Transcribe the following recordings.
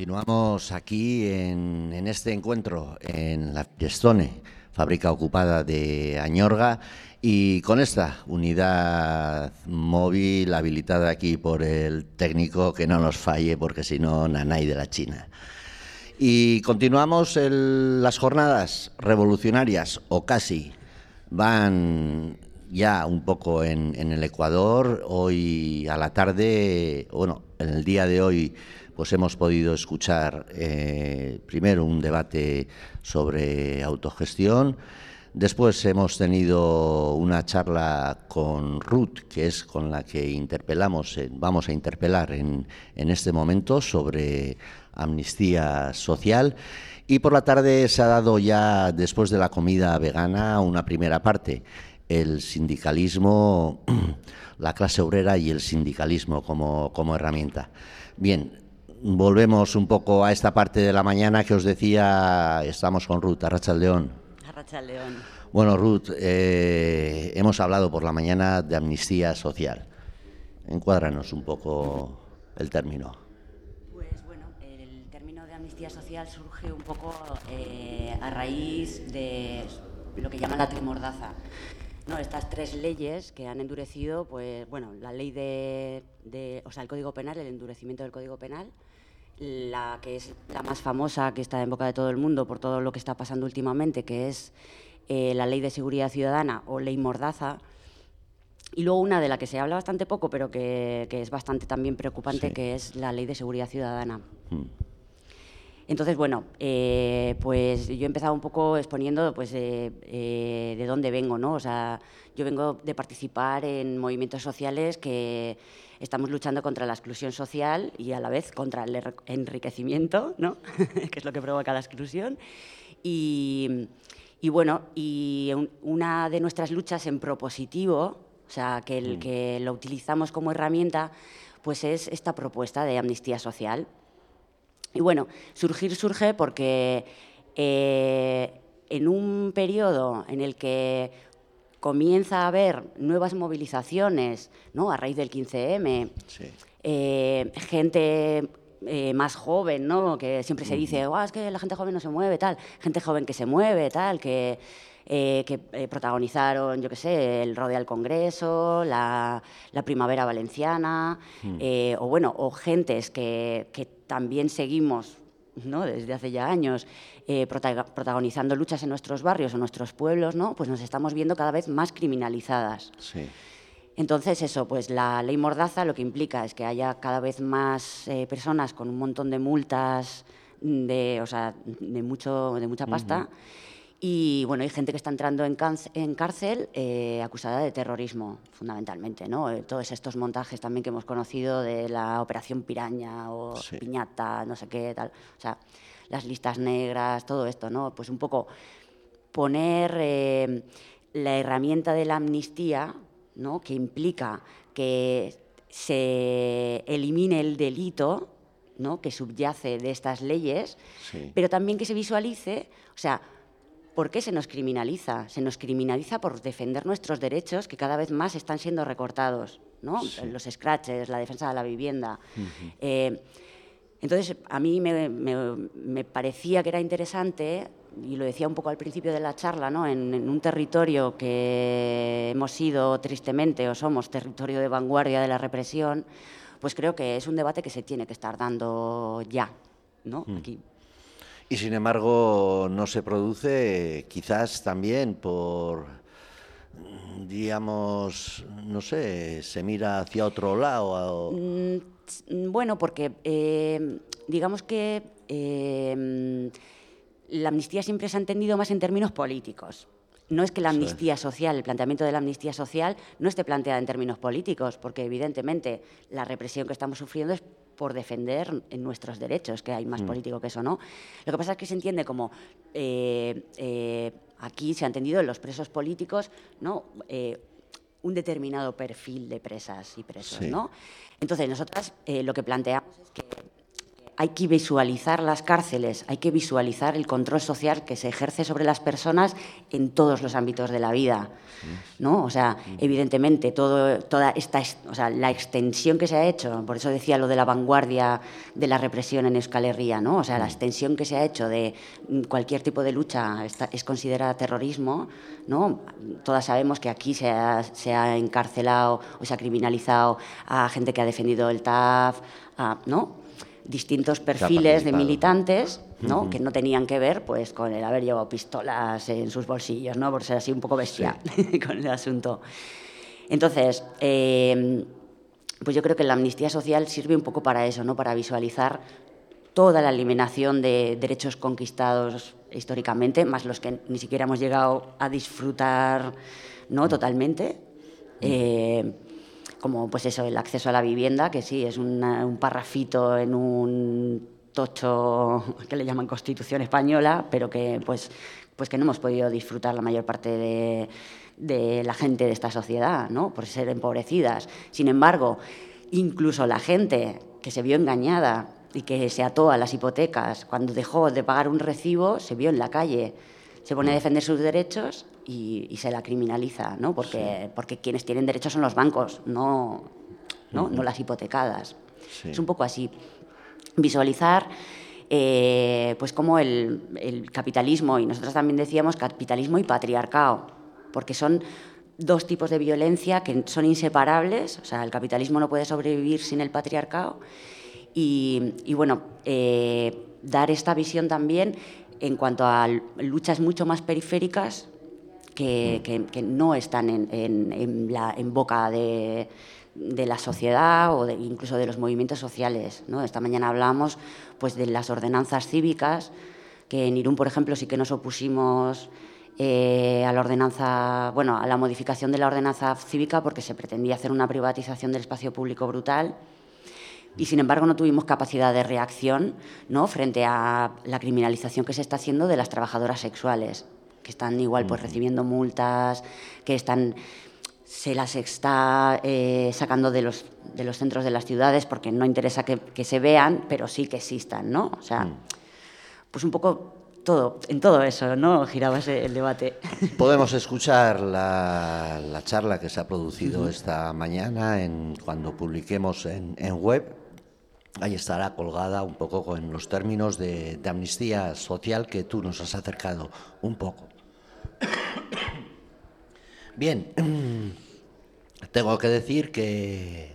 Continuamos aquí en, este encuentro en la Fiestone, fábrica ocupada de Añorga, y con esta unidad móvil habilitada aquí por el técnico que no nos falle, porque si no, nanay de la China. Y continuamos las jornadas revolucionarias, o casi, van ya un poco en, en el Ecuador. Hoy a la tarde, bueno, en el día de hoy pues hemos podido escuchar eh, primero un debate sobre autogestión, después hemos tenido una charla con Ruth, que es con la que interpelamos, vamos a interpelar en, este momento sobre amnistía social. Y por la tarde se ha dado ya, después de la comida vegana, una primera parte, el sindicalismo, la clase obrera y el sindicalismo como, como herramienta. Bien, volvemos un poco a esta parte de la mañana que os decía, estamos con Ruth, Arracha León. Arracha León. Bueno, Ruth, eh, hemos hablado por la mañana de amnistía social. Encuádranos un poco el término. Pues bueno, el término de amnistía social surge un poco eh, a raíz de lo que llaman la trimordaza. No, estas tres leyes que han endurecido, pues bueno, la ley de, de, o sea, el Código Penal, el endurecimiento del Código Penal, la que es la más famosa, que está en boca de todo el mundo por todo lo que está pasando últimamente, que es eh, la Ley de Seguridad Ciudadana o Ley Mordaza. Y luego una de la que se habla bastante poco, pero que, es bastante también preocupante, que es la Ley de Seguridad Ciudadana. Hmm. Entonces, bueno, eh, pues yo he empezado un poco exponiendo pues, eh, de dónde vengo, ¿no? O sea, yo vengo de participar en movimientos sociales que estamos luchando contra la exclusión social y a la vez contra el enriquecimiento, ¿no? que es lo que provoca la exclusión. Y, bueno, y una de nuestras luchas en propositivo, o sea, que, el, mm. que lo utilizamos como herramienta, pues es esta propuesta de amnistía social. Y bueno, surgir surge porque eh, en un periodo en el que comienza a haber nuevas movilizaciones, ¿no? A raíz del 15M, eh, gente eh, más joven, ¿no? Que siempre se dice, es que la gente joven no se mueve, tal. Gente joven que se mueve, tal, que, que protagonizaron, yo qué sé, el Rodeo al Congreso, la, Primavera Valenciana, hmm. o bueno, o gentes que, que también seguimos ¿no? desde hace ya años eh, protagonizando luchas en nuestros barrios o nuestros pueblos, ¿no? pues nos estamos viendo cada vez más criminalizadas. Entonces, eso, pues la ley Mordaza lo que implica es que haya cada vez más eh, personas con un montón de multas, de, o sea, de, mucho, de mucha pasta. Y bueno, hay gente que está entrando en, en cárcel eh, acusada de terrorismo, fundamentalmente, ¿no? Eh, todos estos montajes también que hemos conocido de la Operación Piraña o Piñata, no sé qué, tal. O sea, las listas negras, todo esto, ¿no? Pues un poco poner eh, la herramienta de la amnistía, ¿no? Que implica que se elimine el delito, ¿no? Que subyace de estas leyes, pero también que se visualice, o sea, ¿Por qué se nos criminaliza? Se nos criminaliza por defender nuestros derechos que cada vez más están siendo recortados, ¿no? Los scratches, la defensa de la vivienda. Eh, entonces, a mí me, parecía que era interesante, y lo decía un poco al principio de la charla, ¿no? en, en, un territorio que hemos sido tristemente o somos territorio de vanguardia de la represión, pues creo que es un debate que se tiene que estar dando ya, ¿no? Mm. Aquí. Y sin embargo no se produce quizás también por, digamos, no sé, se mira hacia otro lado. Mm, bueno, porque eh, digamos que eh, la amnistía siempre se ha entendido más en términos políticos. No es que la amnistía social, el planteamiento de la amnistía social no esté planteada en términos políticos, porque evidentemente la represión que estamos sufriendo es por defender nuestros derechos, que hay más mm. político que eso, ¿no? Lo que pasa es que se entiende como eh, eh, aquí se ha entendido en los presos políticos, ¿no? Eh, un determinado perfil de presas y presos, ¿no? Entonces, nosotras lo que planteamos es que hay que visualizar las cárceles, hay que visualizar el control social que se ejerce sobre las personas en todos los ámbitos de la vida. ¿no? O sea, evidentemente, todo, toda esta, o sea, la extensión que se ha hecho, por eso decía lo de la vanguardia de la represión en Euskal Herria, ¿no? O sea, la extensión que se ha hecho de cualquier tipo de lucha es considerada terrorismo, ¿no? Todas sabemos que aquí se ha, se ha encarcelado o se ha criminalizado a gente que ha defendido el TAF, ¿no? Distintos perfiles de militantes ¿no? que no tenían que ver pues, con el haber llevado pistolas en sus bolsillos, ¿no? por ser así un poco bestial con el asunto. Entonces, eh, pues yo creo que la amnistía social sirve un poco para eso, ¿no? para visualizar toda la eliminación de derechos conquistados históricamente, más los que ni siquiera hemos llegado a disfrutar ¿no? totalmente. Eh, como pues eso, el acceso a la vivienda, que sí, es un parrafito en un tocho que le llaman Constitución Española, pero que pues, pues que no hemos podido disfrutar la mayor parte de, de la gente de esta sociedad, ¿no? por ser empobrecidas. Sin embargo, incluso la gente que se vio engañada y que se ató a las hipotecas cuando dejó de pagar un recibo, se vio en la calle, se pone a defender sus derechos y, se la criminaliza, ¿no? Porque, porque quienes tienen derechos son los bancos, no, no, no las hipotecadas. Es un poco así. Visualizar eh, pues como el, el, capitalismo, y nosotros también decíamos capitalismo y patriarcado, porque son dos tipos de violencia que son inseparables, o sea, el capitalismo no puede sobrevivir sin el patriarcado, y, y bueno, eh, dar esta visión también en cuanto a luchas mucho más periféricas que, no están en, boca de, la sociedad o incluso de los movimientos sociales. ¿no? Esta mañana hablábamos pues, de las ordenanzas cívicas, que en Irún, por ejemplo, sí que nos opusimos eh, a la ordenanza, bueno, a la modificación de la ordenanza cívica porque se pretendía hacer una privatización del espacio público brutal y sin embargo no tuvimos capacidad de reacción ¿no? frente a la criminalización que se está haciendo de las trabajadoras sexuales que están igual pues recibiendo multas, que están se las está eh, sacando de los, de los centros de las ciudades porque no interesa que, se vean, pero sí que existan, ¿no? O sea, pues un poco todo, en todo eso, ¿no? Giraba ese, el debate. Podemos escuchar la, la charla que se ha producido esta mañana en, cuando publiquemos en, en, web. Ahí estará colgada un poco con los términos de, de amnistía social que tú nos has acercado un poco. Bien, tengo que decir que,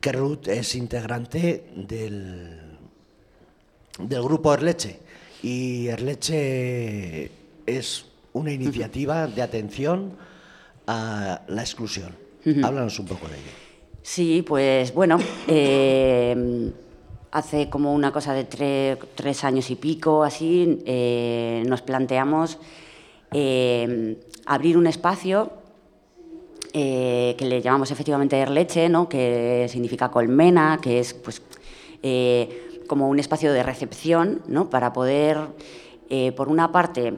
que Ruth es integrante del, del grupo Erleche y Erleche es una iniciativa de atención a la exclusión. Háblanos un poco de ello. Sí, pues bueno, eh, hace como una cosa de tres, años y pico, así, eh, nos planteamos eh, abrir un espacio eh, que le llamamos efectivamente Erleche, ¿no? que significa colmena, que es pues, eh, como un espacio de recepción ¿no? para poder, por una parte,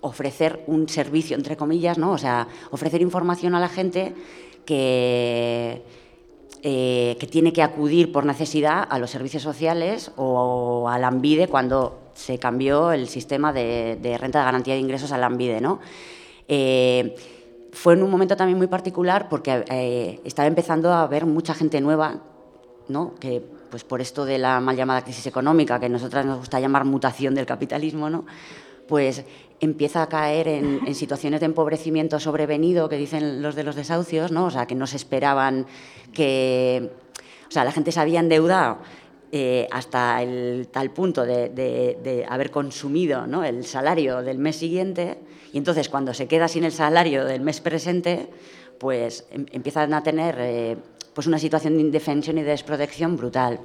ofrecer un servicio, entre comillas, ¿no? o sea, ofrecer información a la gente que, que tiene que acudir por necesidad a los servicios sociales o al AMBIDE cuando se cambió el sistema de, renta de garantía de ingresos al AMBIDE. ¿no? Eh, fue en un momento también muy particular porque eh, estaba empezando a haber mucha gente nueva, ¿no? que pues por esto de la mal llamada crisis económica, que a nosotras nos gusta llamar mutación del capitalismo, ¿no? pues empieza a caer en, situaciones de empobrecimiento sobrevenido, que dicen los de los desahucios, ¿no? o sea, que no se esperaban que... O sea, la gente se había endeudado eh, hasta el tal punto de, haber consumido el salario del mes siguiente y entonces cuando se queda sin el salario del mes presente, pues em, empiezan a tener eh, pues una situación de indefensión y de desprotección brutal.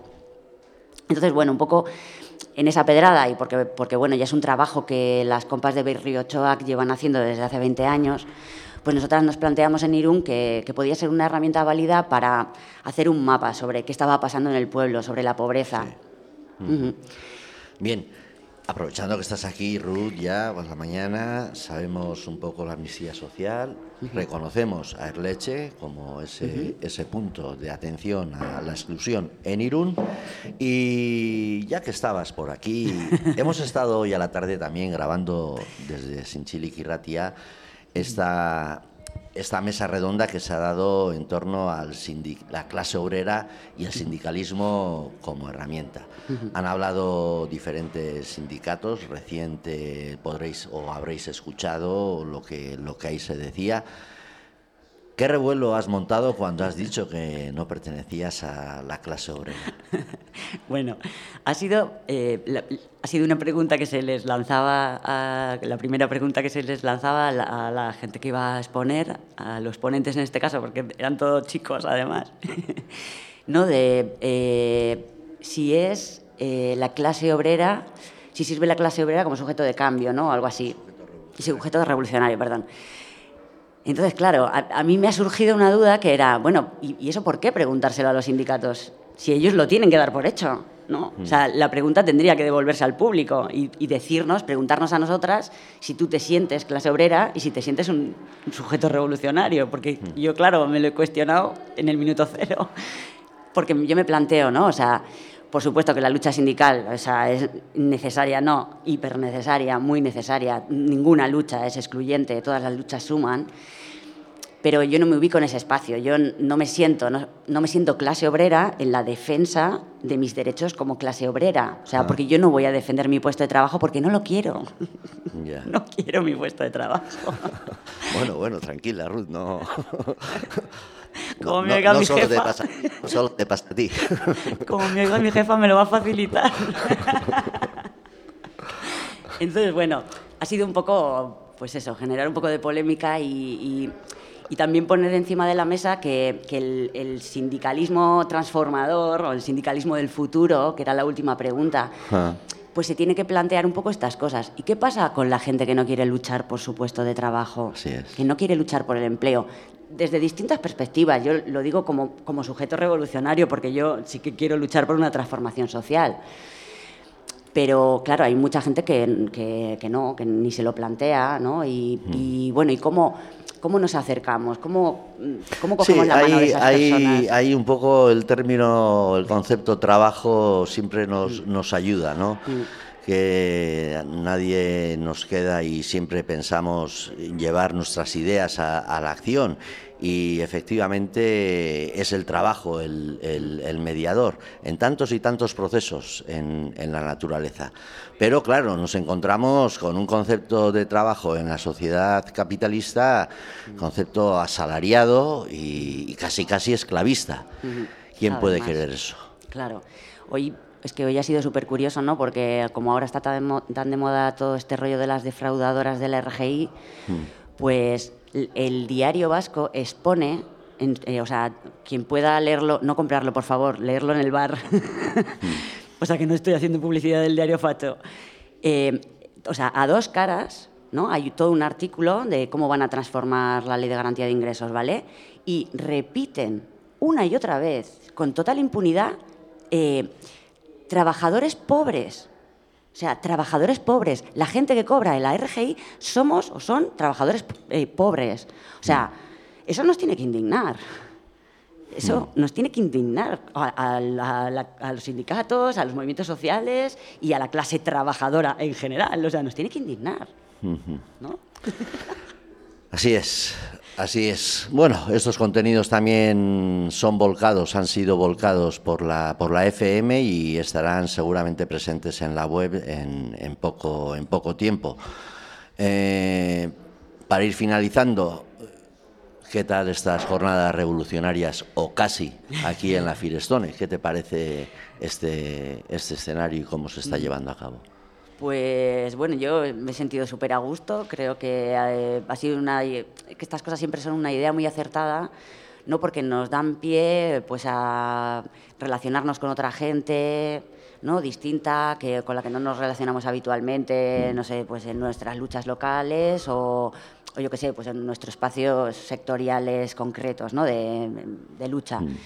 Entonces, bueno, un poco en esa pedrada y porque, porque bueno, ya es un trabajo que las compas de Berriochoac llevan haciendo desde hace 20 años, pues nosotras nos planteamos en Irún que, podía ser una herramienta válida para hacer un mapa sobre qué estaba pasando en el pueblo, sobre la pobreza. Bien, Aprovechando que estás aquí, Ruth, ya por la mañana, sabemos un poco la amnistía social, reconocemos a Erleche como ese, ese punto de atención a la exclusión en Irún. Y ya que estabas por aquí, hemos estado hoy a la tarde también grabando desde Sinchilic Ratia esta esta mesa redonda que se ha dado en torno a la clase obrera y el sindicalismo como herramienta. Han hablado diferentes sindicatos, reciente podréis o habréis escuchado lo que, lo que ahí se decía. ¿Qué revuelo has montado cuando has dicho que no pertenecías a la clase obrera? bueno, ha sido, eh, ha sido una pregunta que se les lanzaba, a, la primera pregunta que se les lanzaba a la, gente que iba a exponer, a los ponentes en este caso, porque eran todos chicos además, ¿no? de eh, si es eh, la clase obrera, si sirve la clase obrera como sujeto de cambio, ¿no? algo así. Sujeto revolucionario, perdón. Entonces, claro, a, mí me ha surgido una duda que era, bueno, ¿y, eso por qué preguntárselo a los sindicatos? Si ellos lo tienen que dar por hecho, ¿no? O sea, la pregunta tendría que devolverse al público y, decirnos, preguntarnos a nosotras si tú te sientes clase obrera y si te sientes un, sujeto revolucionario, porque yo, claro, me lo he cuestionado en el minuto cero, porque yo me planteo, ¿no? O sea, por supuesto que la lucha sindical o sea, es necesaria, no, hiper necesaria, muy necesaria. Ninguna lucha es excluyente, todas las luchas suman pero yo no me ubico en ese espacio. Yo no me siento, no, me siento clase obrera en la defensa de mis derechos como clase obrera. O sea, ah. porque yo no voy a defender mi puesto de trabajo porque no lo quiero. No quiero mi puesto de trabajo. bueno, bueno, tranquila, Ruth, no. Como me oiga mi solo jefa. Te pasa, no solo te pasa a ti. Como me oiga mi jefa, me lo va a facilitar. Entonces, bueno, ha sido un poco, pues eso, generar un poco de polémica y y también poner encima de la mesa que, el, sindicalismo transformador o el sindicalismo del futuro, que era la última pregunta, ah. Pues se tiene que plantear un poco estas cosas. ¿Y qué pasa con la gente que no quiere luchar por su puesto de trabajo? Que no quiere luchar por el empleo. Desde distintas perspectivas, yo lo digo como, como sujeto revolucionario, porque yo sí que quiero luchar por una transformación social. Pero claro, hay mucha gente que, que, no, que ni se lo plantea, ¿no? Y, mm. y bueno, ¿y cómo, cómo nos acercamos? ¿Cómo, cómo cogemos la mano de esas hay, personas? Hay un poco el término, el concepto trabajo siempre nos, mm. nos ayuda, ¿no? Mm que nadie nos queda y siempre pensamos llevar nuestras ideas a, la acción y efectivamente es el trabajo el, mediador en tantos y tantos procesos en, la naturaleza. Pero claro, nos encontramos con un concepto de trabajo en la sociedad capitalista, concepto asalariado y, casi casi esclavista. ¿Quién puede querer eso? Claro. Hoy es que hoy ha sido súper curioso, ¿no? Porque como ahora está tan de, moda todo este rollo de las defraudadoras de la RGI, hmm. pues el, diario vasco expone, eh, o sea, quien pueda leerlo, no comprarlo, por favor, leerlo en el bar. o sea, que no estoy haciendo publicidad del diario Facho. Eh, o sea, a dos caras, ¿no? Hay todo un artículo de cómo van a transformar la ley de garantía de ingresos, ¿vale? Y repiten una y otra vez, con total impunidad, eh, trabajadores pobres. O sea, trabajadores pobres. La gente que cobra en la RGI somos o son trabajadores eh, pobres. O sea, eso nos tiene que indignar. Eso nos tiene que indignar a, los sindicatos, a los movimientos sociales y a la clase trabajadora en general. O sea, nos tiene que indignar. ¿no? Así es. Así es. Bueno, estos contenidos también son volcados, han sido volcados por la, por la FM y estarán seguramente presentes en la web en, poco, en poco tiempo. Eh, para ir finalizando, ¿qué tal estas jornadas revolucionarias o casi aquí en la Firestone? ¿Qué te parece este, este escenario y cómo se está llevando a cabo? Pues bueno, yo me he sentido súper a gusto, creo que eh, ha sido una, que estas cosas siempre son una idea muy acertada, no porque nos dan pie pues a relacionarnos con otra gente, ¿no? distinta, que, con la que no nos relacionamos habitualmente, no sé, pues en nuestras luchas locales o, yo qué sé, pues en nuestros espacios sectoriales concretos ¿no? de, lucha. Mm.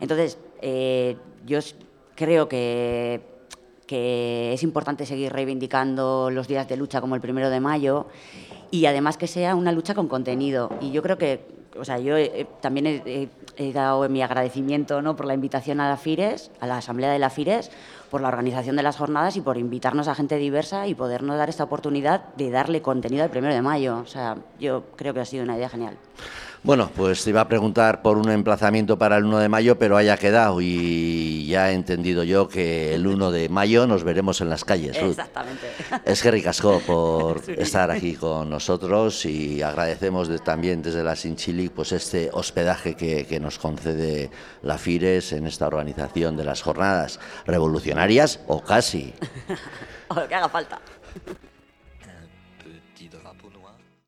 Entonces, eh, yo creo que que es importante seguir reivindicando los días de lucha como el primero de mayo y además que sea una lucha con contenido. Y yo creo que, o sea, yo también he, he, dado mi agradecimiento ¿no? por la invitación a la FIRES, a la Asamblea de la FIRES, por la organización de las jornadas y por invitarnos a gente diversa y podernos dar esta oportunidad de darle contenido al primero de mayo. O sea, yo creo que ha sido una idea genial. Bueno, pues te iba a preguntar por un emplazamiento para el 1 de mayo, pero haya quedado y ya he entendido yo que el 1 de mayo nos veremos en las calles. Exactamente. Es que ricasco por estar aquí con nosotros y agradecemos también desde la Sinchili pues este hospedaje que, que nos concede la FIRES en esta organización de las jornadas revolucionarias o casi. o lo que haga falta.